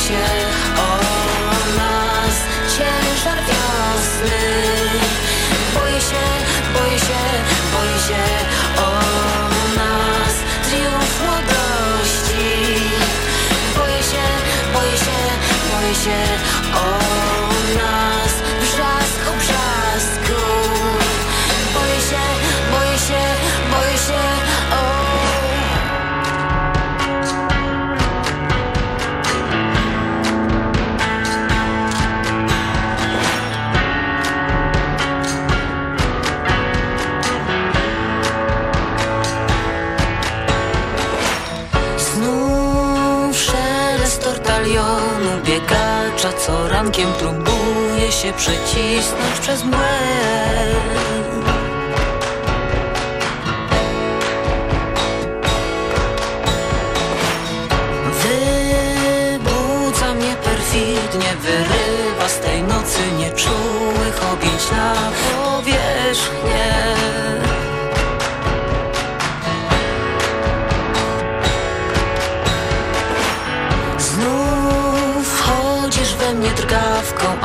się rankiem próbuje się przecisnąć przez mgłę. Wybudza mnie perfidnie Wyrywa z tej nocy nieczułych objęć na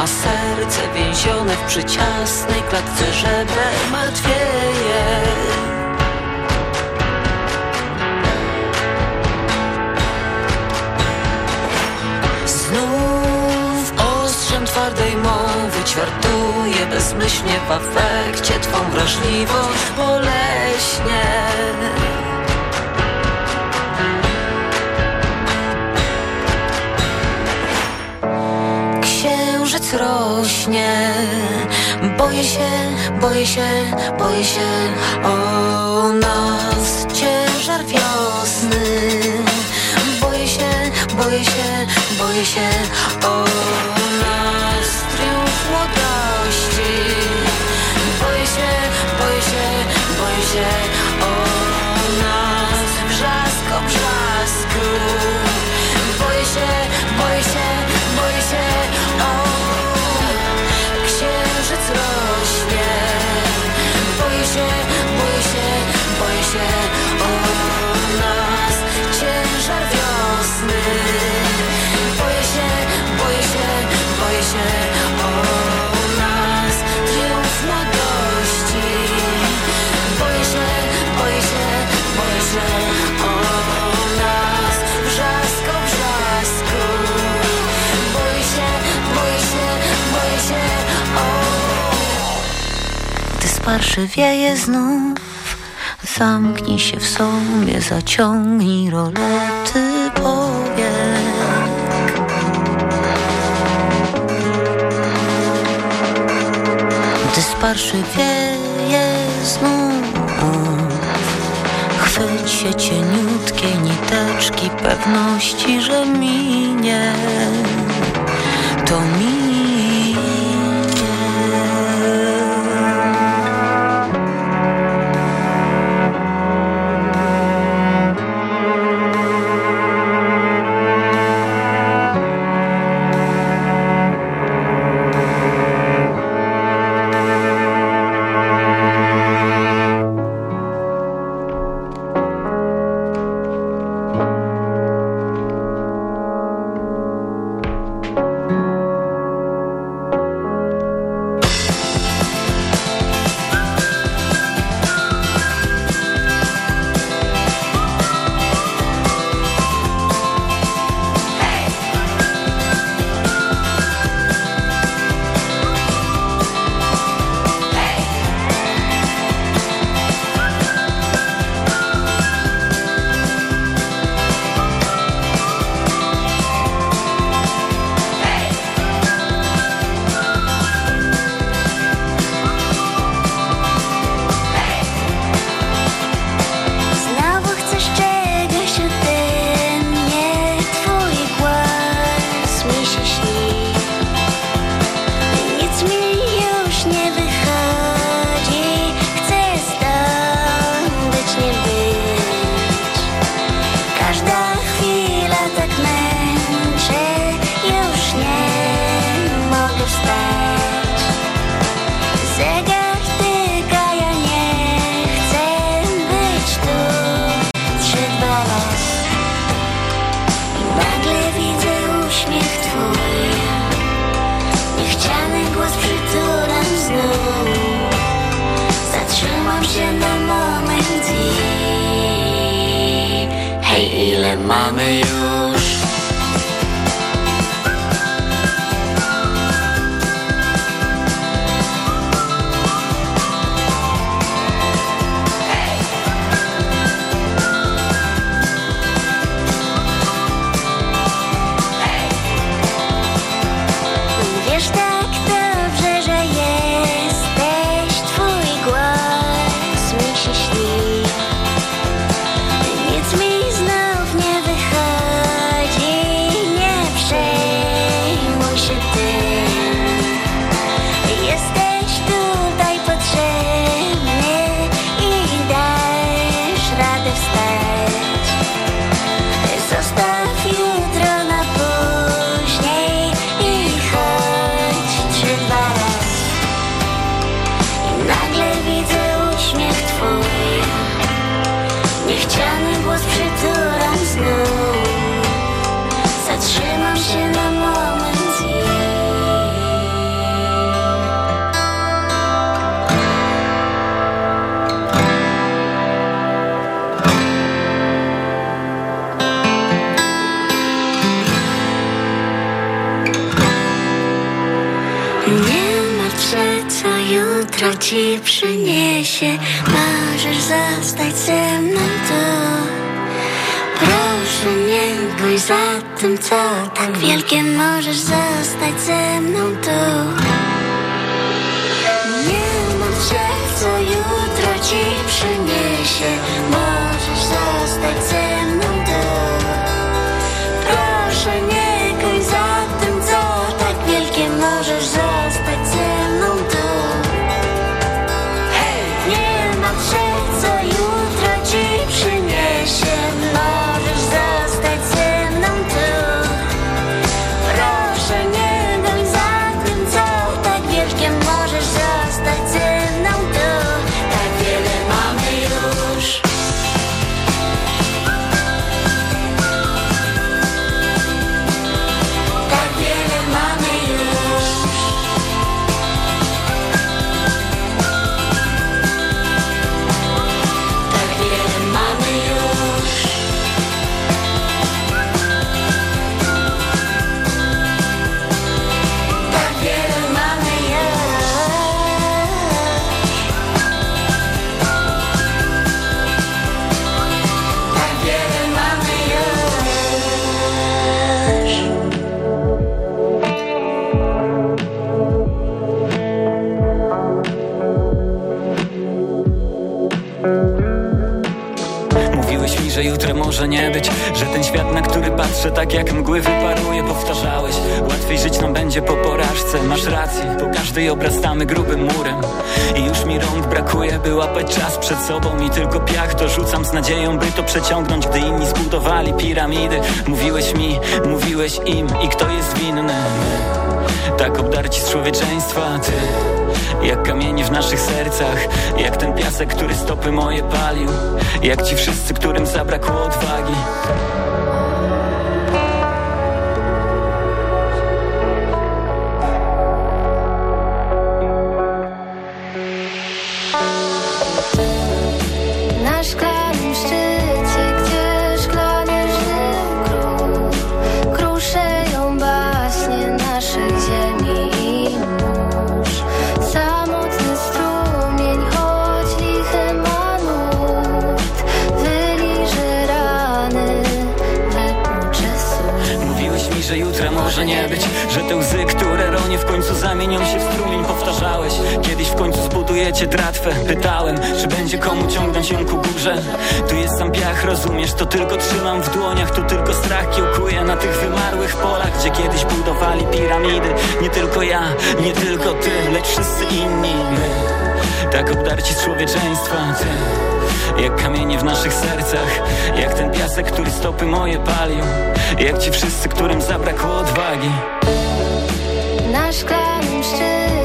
serce więzione w przyciasnej klatce żeber martwieje. Znów ostrzem twardej mowy ćwiartuję bezmyślnie w afekcie twą wrażliwość boleśnie. Rośnie Boję się, boję się, boję się o nas Ciężar wiosny. Boję się, boję się, boję się o Gdy sparszy wieje znów. Zamknij się w sobie, zaciągnij rolety powiek Gdy sparszy wieje znów Chwyć się cieniutkiej niteczki pewności, że minie ci przyniesie. Możesz zostać ze mną tu. Proszę nie bój za tym, co tak wielkie. Możesz zostać ze mną tu. Nie martw się, co jutro ci przyniesie piramidy. Mówiłeś mi, mówiłeś im i kto jest winny? Tak obdarci z człowieczeństwa Ty, jak kamienie w naszych sercach Jak ten piasek, który stopy moje palił Jak ci wszyscy, którym zabrakło odwagi zamienią się w strumień Powtarzałeś, kiedyś w końcu zbudujecie tratwę Pytałem, czy będzie komu ciągnąć ją ku górze. Tu jest sam piach, rozumiesz, to tylko trzymam w dłoniach. Tu tylko strach kiełkuje na tych wymarłych polach Gdzie kiedyś budowali piramidy. Nie tylko ja, nie tylko ty, lecz wszyscy inni. My, tak obdarci z człowieczeństwa Ty. Jak kamienie w naszych sercach Jak ten piasek, który stopy moje palił. Jak ci wszyscy, którym zabrakło odwagi szklanym szczycie,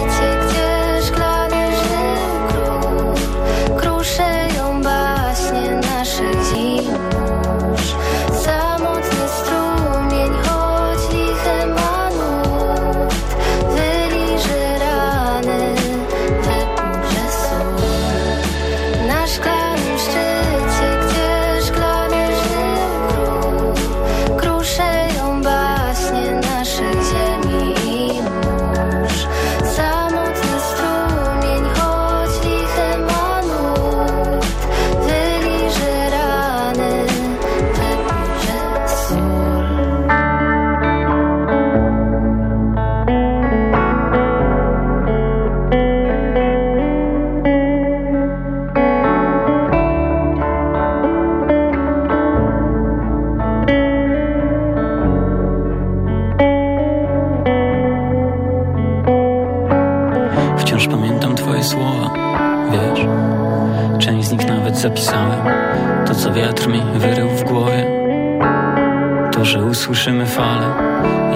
że usłyszymy falę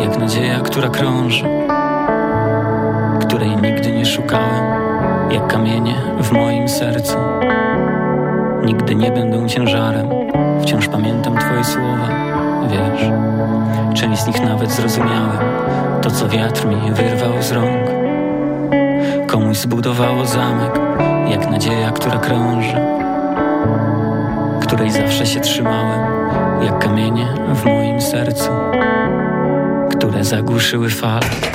Jak nadzieja, która krąży Której nigdy nie szukałem Jak kamienie w moim sercu. Nigdy nie będą ciężarem Wciąż pamiętam twoje słowa, wiesz Część z nich nawet zrozumiałem. To, co wiatr mi wyrwał z rąk Komuś zbudowało zamek Jak nadzieja, która krąży Której zawsze się trzymałem Jak kamienie w moim sercu Które zagłuszyły fale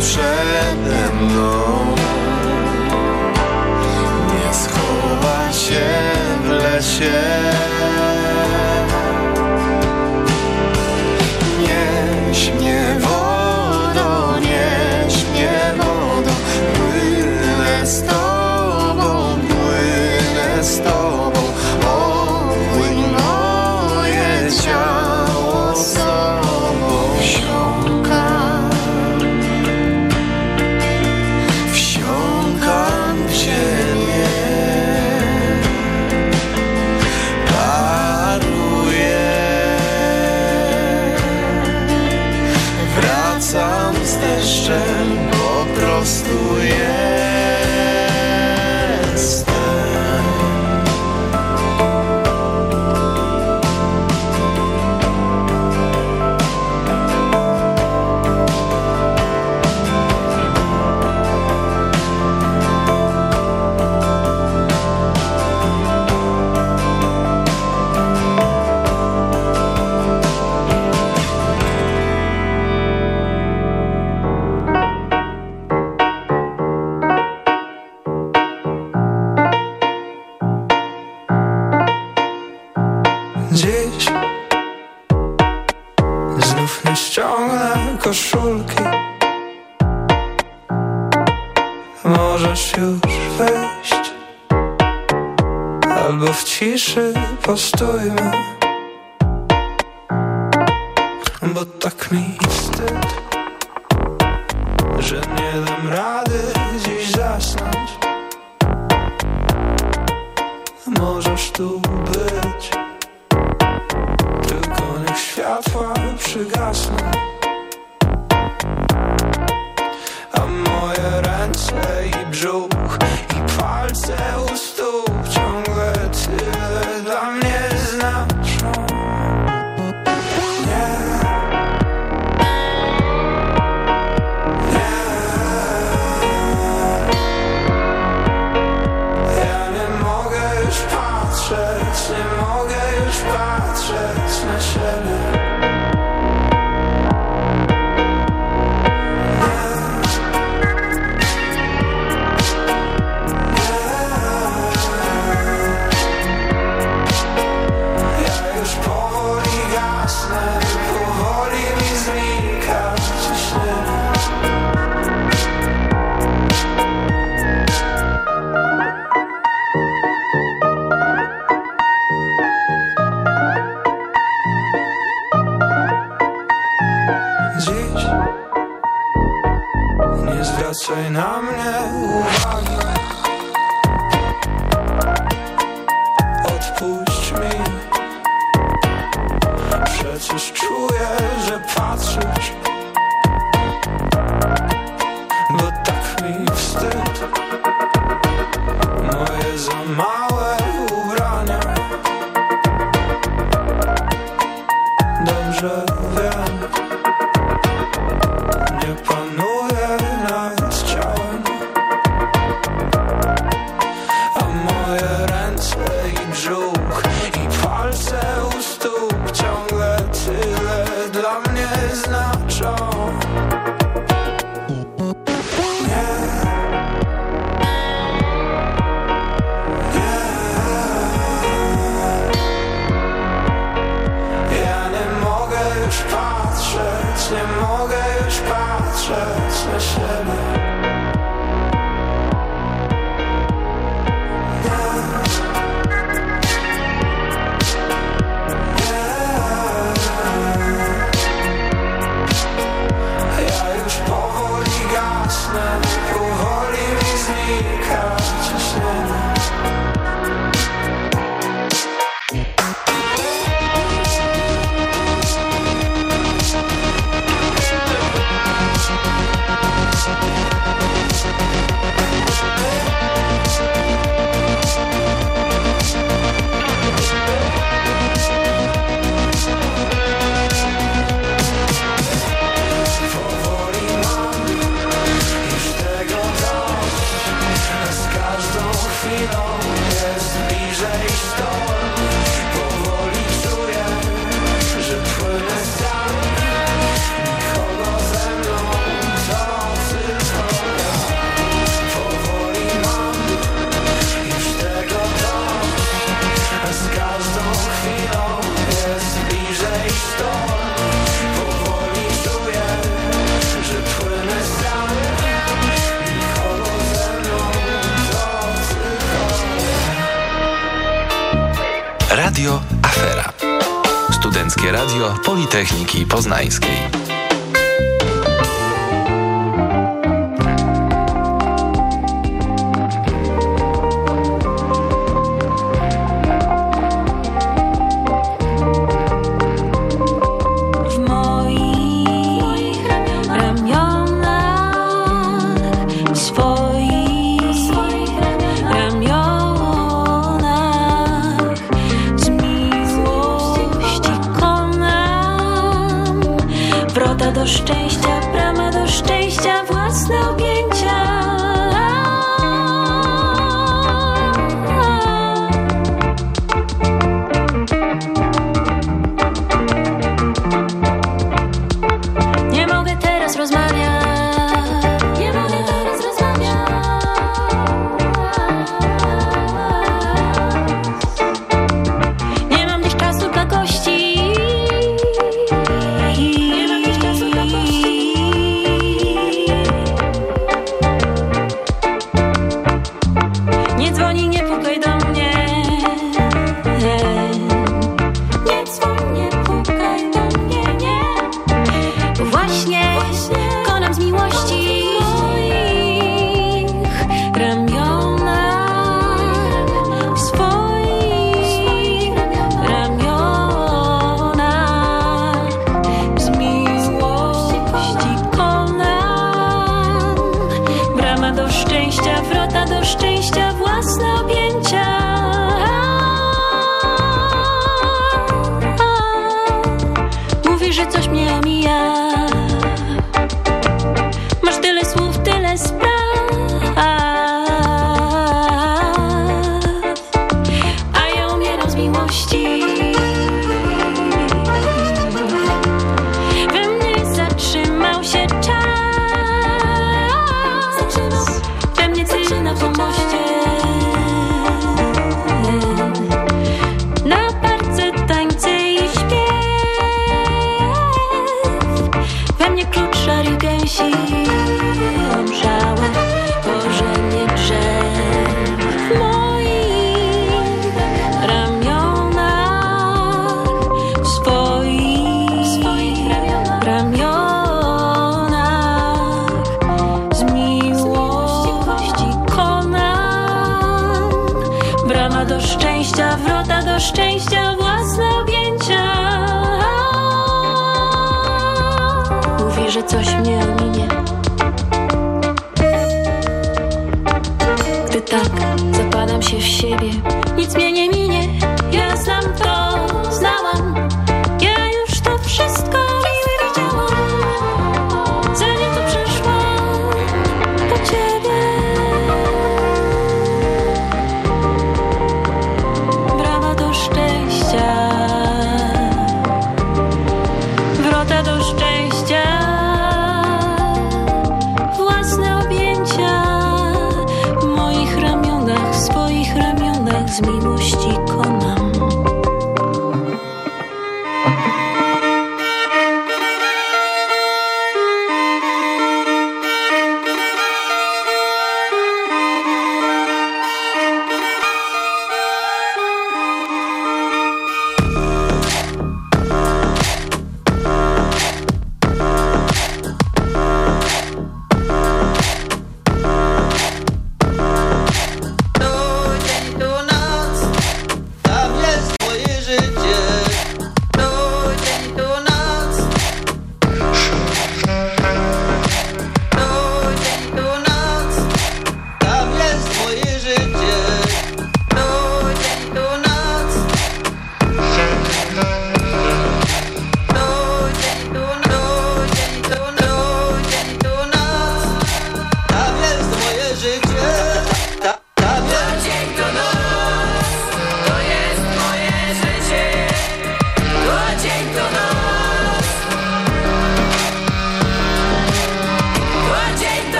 przede mną. być. Tylko niech światła przygasną.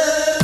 Yeah.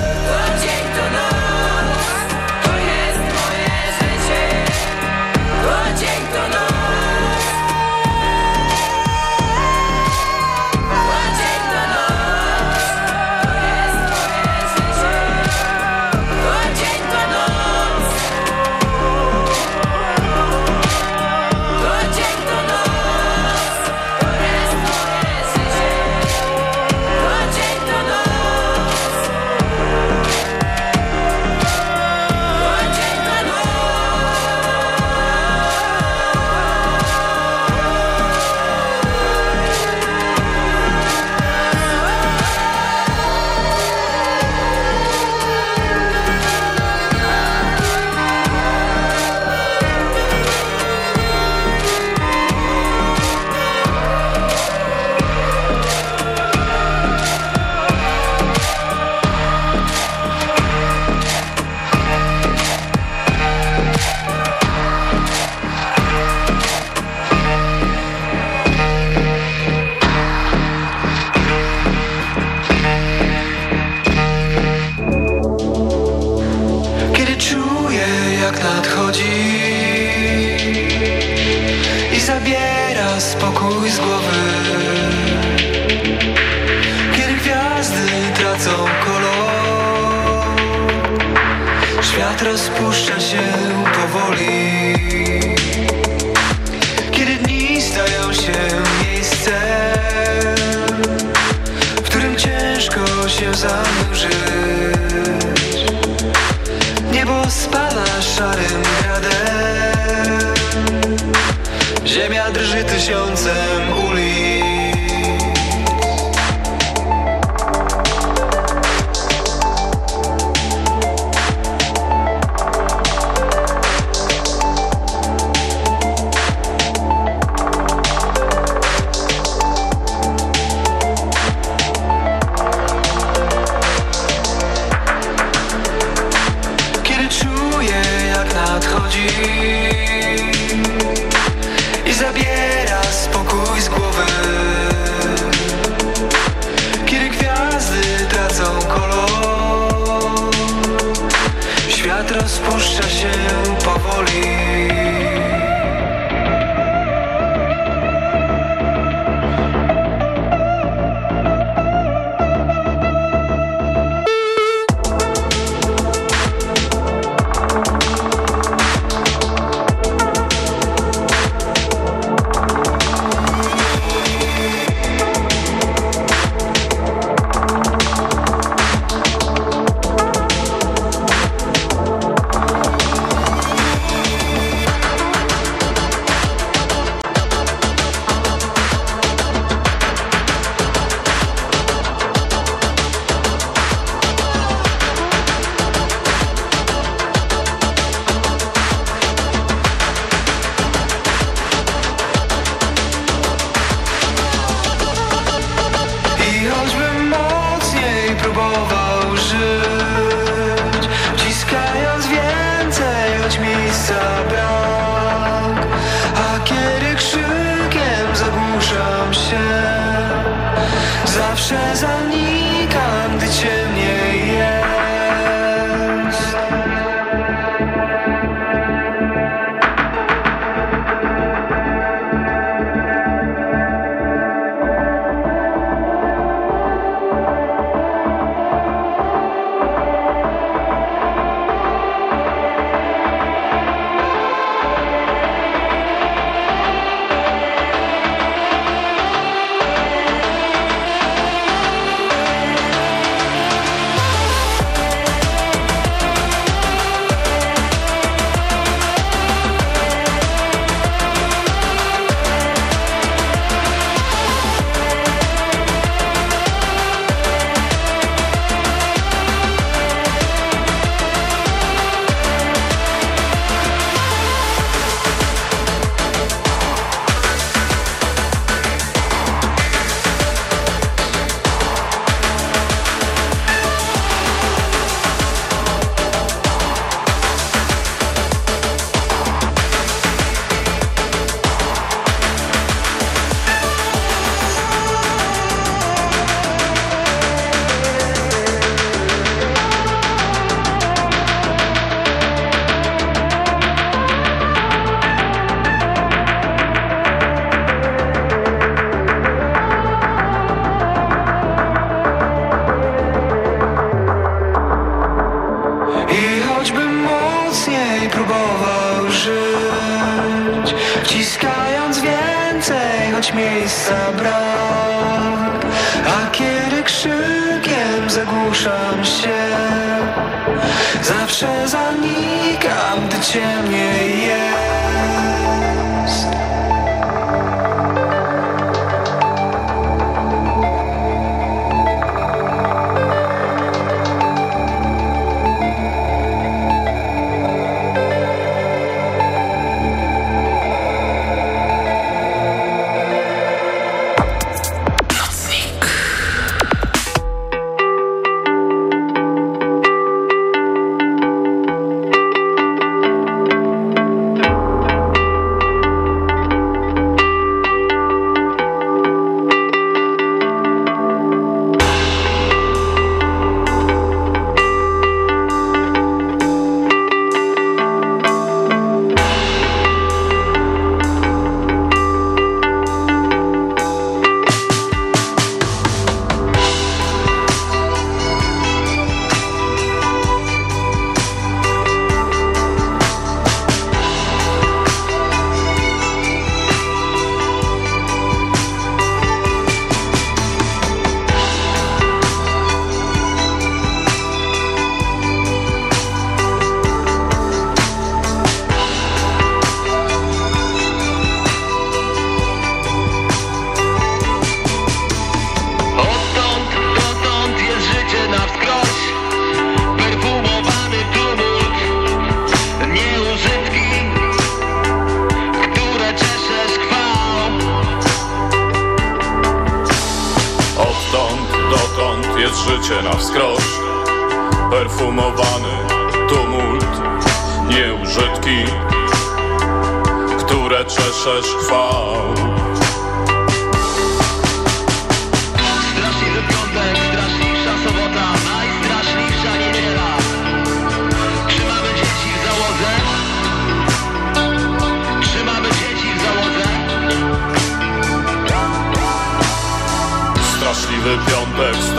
Ziemia drży tysiącem ulic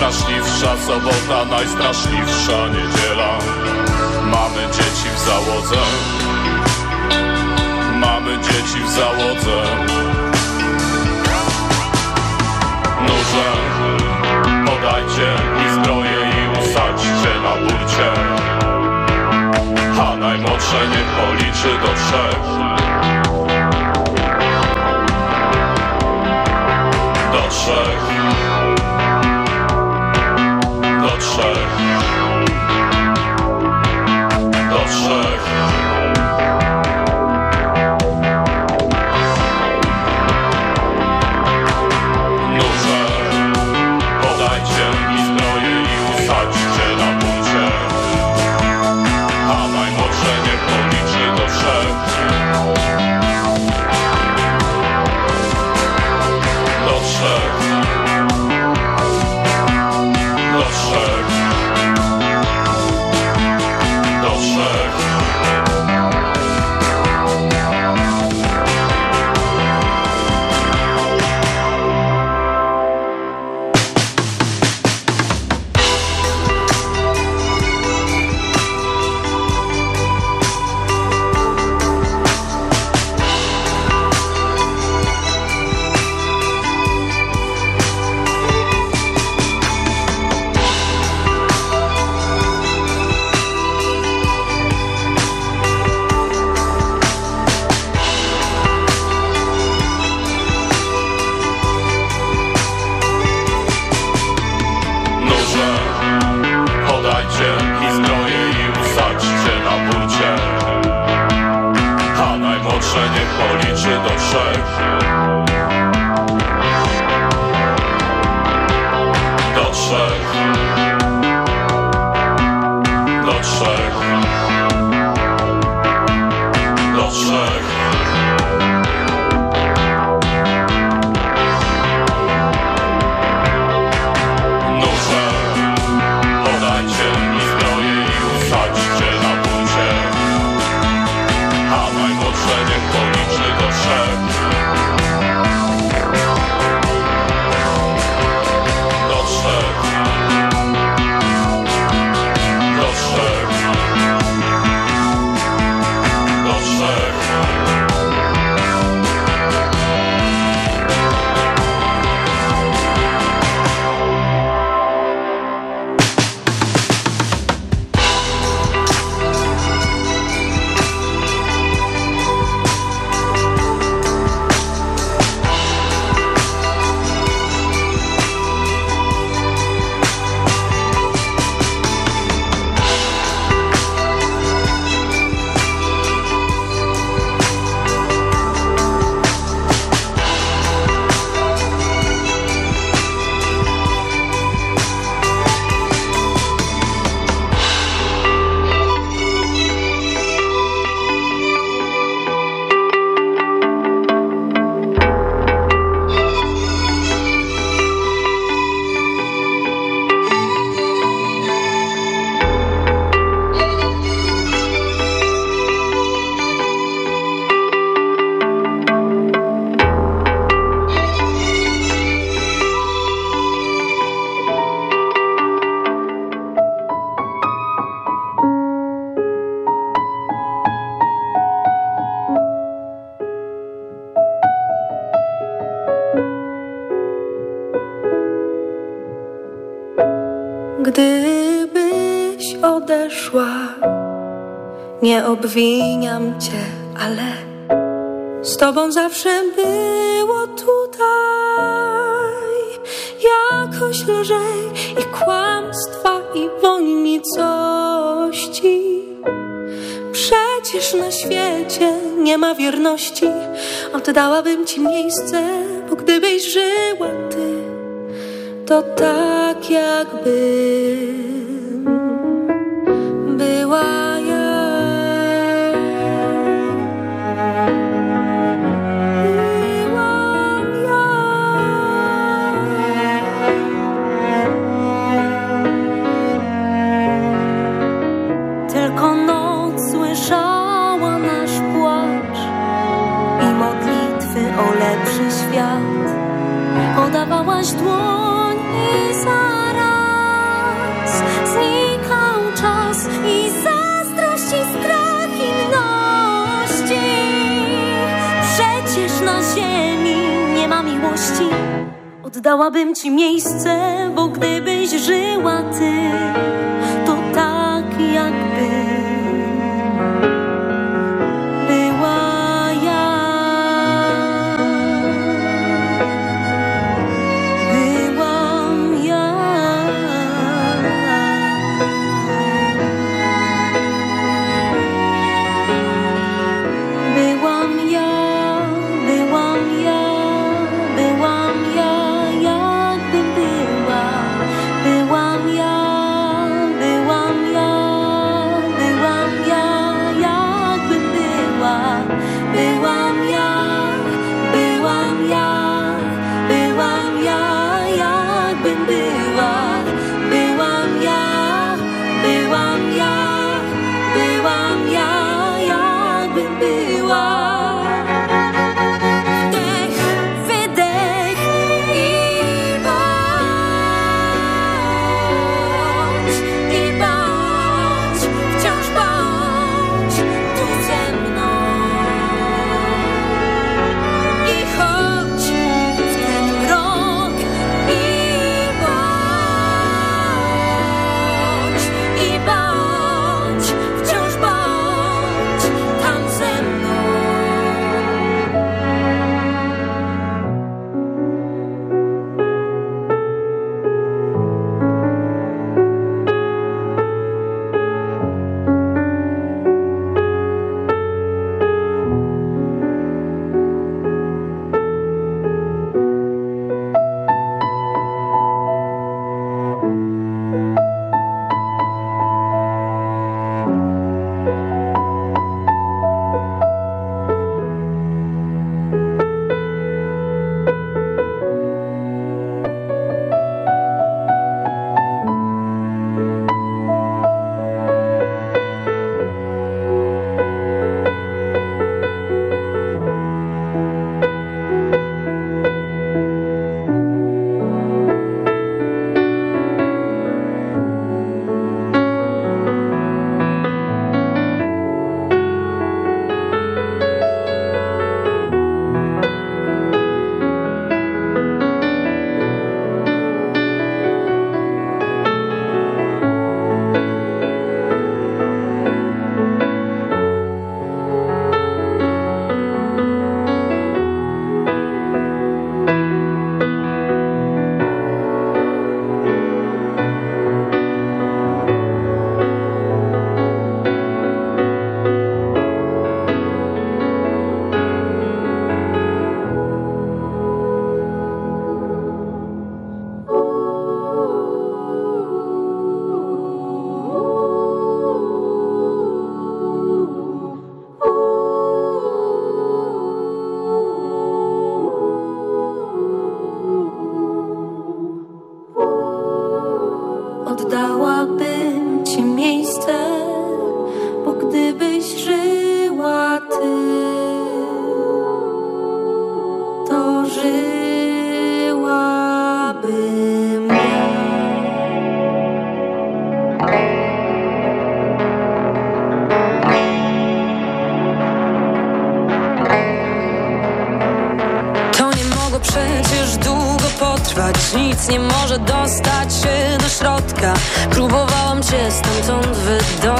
piątek, straszliwsza sobota, najstraszliwsza niedziela. Mamy dzieci w załodze. Mamy dzieci w załodze. Noże, podajcie mi zbroję i usadźcie na burcie. A najmłodsze niech policzy do trzech. Do trzech do policzy obwiniam cię, ale z tobą zawsze było tutaj jakoś lżej i kłamstwa i woń nicości. Przecież na świecie nie ma wierności, oddałabym ci miejsce, bo gdybyś żyła ty, to tak jakbym była. dawałaś dłoń i zaraz znikał czas i zazdrość i strach inności. Przecież na ziemi nie ma miłości. Oddałabym ci miejsce, bo gdybyś żyła ty, to tak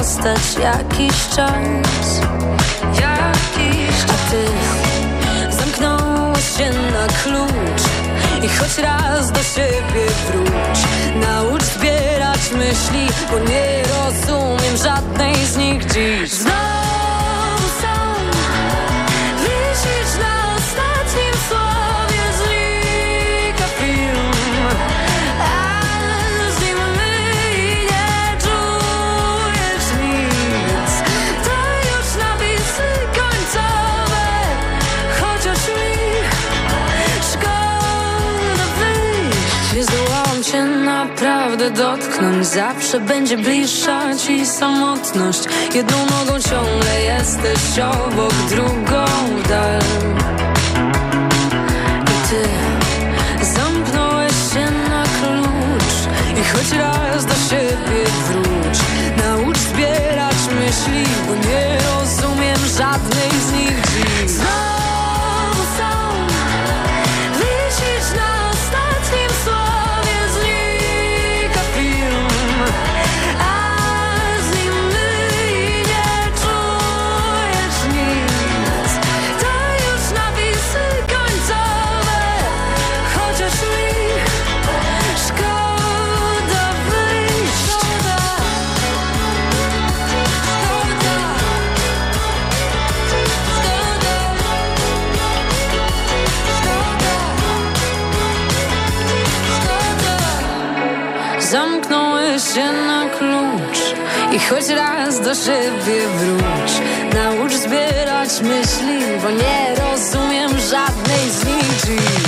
zostać jakiś czas. Jakiś czas ty. Zamknąłeś się na klucz I choć raz do siebie wróć. Naucz zbierać myśli, bo nie rozumiem żadnej z nich dziś. Znowu dotknąć Zawsze będzie bliższa ci samotność. Jedną nogą ciągle jesteś obok, drugą dal. I ty zamknąłeś się na klucz I choć raz do siebie wróć. Naucz zbierać myśli, bo nie rozumiem żadnej z nich się na klucz i choć raz do siebie wróć. Naucz zbierać myśli, bo nie rozumiem żadnej z nich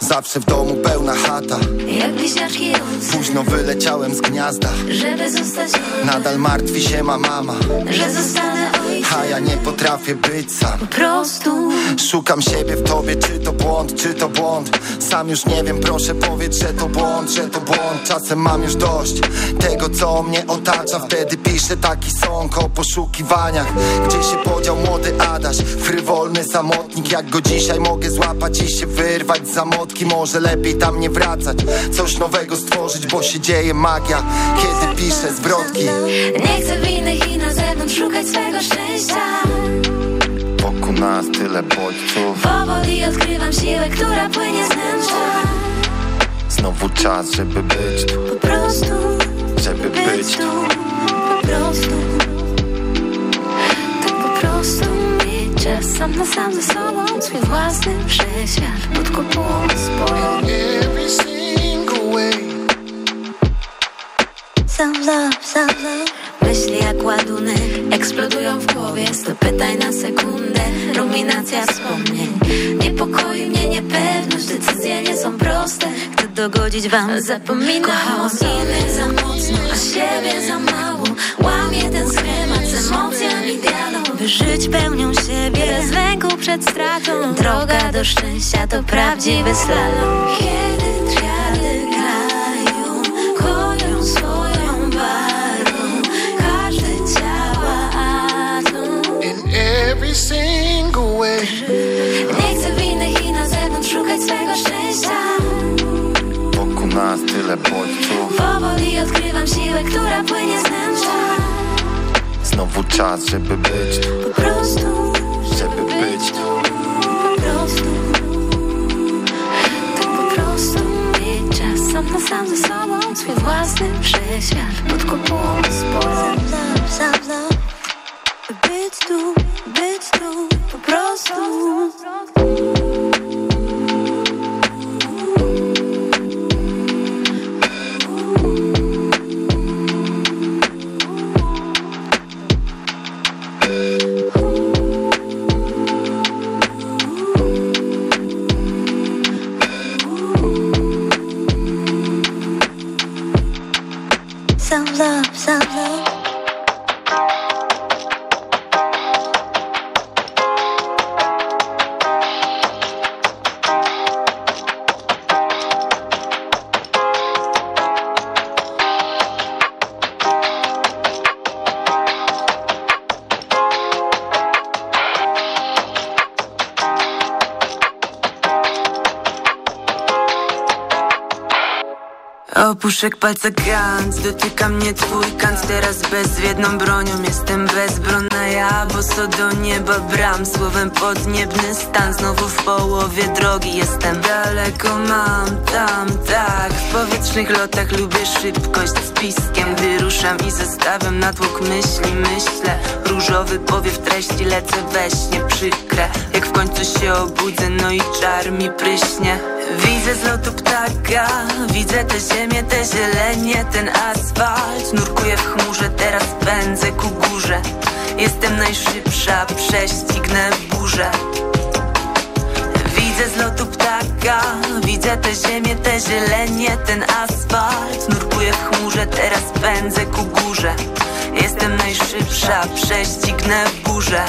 Zawsze w domu pełna chata wyleciałem z gniazda. Żeby zostać Nadal martwi się ma mama. Że zostanę ojcem. A ja nie potrafię być sam. Po prostu. Szukam siebie w tobie, czy to błąd, czy to błąd. Sam już nie wiem, proszę powiedz, że to błąd, że to błąd. Czasem mam już dość tego, co mnie otacza. Wtedy piszę taki song o poszukiwaniach Gdzie się podział młody Adaś, frywolny samotnik Jak go dzisiaj mogę złapać i się wyrwać z zamotki Może lepiej tam nie wracać, coś nowego stworzyć Bo się dzieje magia, kiedy piszę zwrotki. Nie chcę w innych i na zewnątrz szukać swego szczęścia. Wokół nas tyle bodźców. Powoli odkrywam siłę, która płynie z wnętrza. Znowu czas, żeby być tu. Po prostu Żeby być tu. Po prostu. Tak po prostu mieć czas Sam na sam ze sobą Swój własny wszechświat Pod kopułą spoju Every single way Some love, some love. Myśli jak ładunek Eksplodują w głowie. Sto pytań na sekundę Ruminacja wspomnień. Niepokoi mnie niepewność Decyzje nie są proste. Chcę dogodzić wam Zapominam Kochałam innych za mocno A siebie za mało. Łamię ten schemat Z emocjami dialog By żyć pełnią siebie Bez lęku przed stratą. Droga do szczęścia to prawdziwy slalom. Kiedy single way. Nie chcę w innych i na zewnątrz szukać swego szczęścia. Wokół nas tyle bodźców. Powoli odkrywam siłę, która płynie z wnętrza. Znowu czas, żeby być. Tu Po prostu Żeby być. tu Po prostu. Tak po prostu mieć czas Sam na sam ze sobą Swój własny wszechświat. Pod kopułą spoza Love, some love. Być tu, prostu. Some love, some love. Opuszek palca kant, dotyka mnie twój kant Teraz bezwiedną bronią jestem bezbronna Ja, bo co do nieba bram. Słowem podniebny stan Znowu w połowie drogi jestem. Daleko mam, tam, tak. W powietrznych lotach lubię szybkość z piskiem. Gdy ruszam i zostawiam natłok myśli Myślę, różowy powiew treści Lecę we śnie przykre. Jak w końcu się obudzę, no i czar mi pryśnie Widzę z lotu ptaka, widzę tę ziemię, te zielenie, ten asfalt. Nurkuję w chmurze, teraz pędzę ku górze. Jestem najszybsza, prześcignę burzę. Widzę z lotu ptaka, widzę tę ziemię, te zielenie, ten asfalt. Nurkuję w chmurze, teraz pędzę ku górze. Jestem najszybsza, prześcignę burzę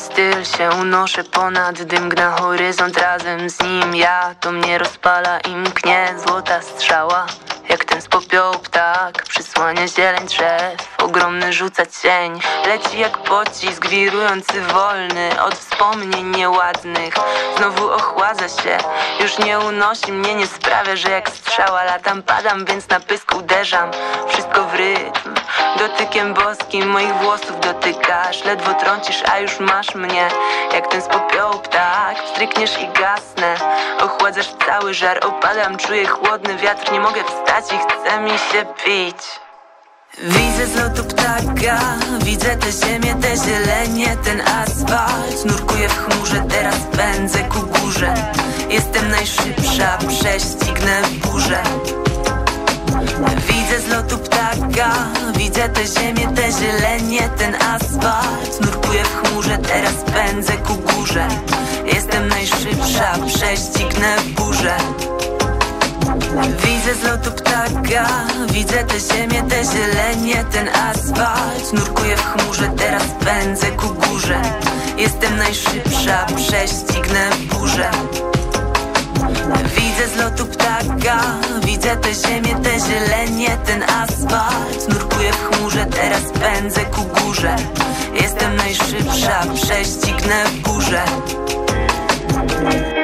styl się, unoszę ponad dym na horyzont razem z nim. Ja, to mnie rozpala i mknie złota strzała. Jak ten z popiołu ptak, przysłania zieleń drzew. Ogromny rzuca cień, leci jak pocisk wirujący wolny Od wspomnień nieładnych, znowu ochładza się Już nie unosi mnie, nie sprawia, że jak strzała latam Padam, więc na pysk uderzam, wszystko w rytm Dotykiem boskim moich włosów dotykasz. Ledwo trącisz, a już masz mnie. Jak ten z popiołu ptak Strykniesz i gasnę. Ochładzasz cały żar, opadam Czuję chłodny wiatr, nie mogę wstać I chce mi się pić. Widzę z lotu ptaka, widzę tę ziemię, te zielenie, ten asfalt. Nurkuję w chmurze, teraz pędzę ku górze. Jestem najszybsza, prześcignę burzę Widzę z lotu ptaka, widzę tę ziemię, te zielenie, ten asfalt. Nurkuję w chmurze, teraz pędzę ku górze. Jestem najszybsza, prześcignę burzę. Widzę z lotu ptaka, widzę tę ziemię, te zielenie, ten asfalt. Nurkuję w chmurze, teraz pędzę ku górze. Jestem najszybsza, prześcignę burzę lotu ptaka, widzę tę ziemię, te zielenie, ten asfalt. Nurkuję w chmurze, teraz pędzę ku górze. Jestem najszybsza, prześcignę burzę Do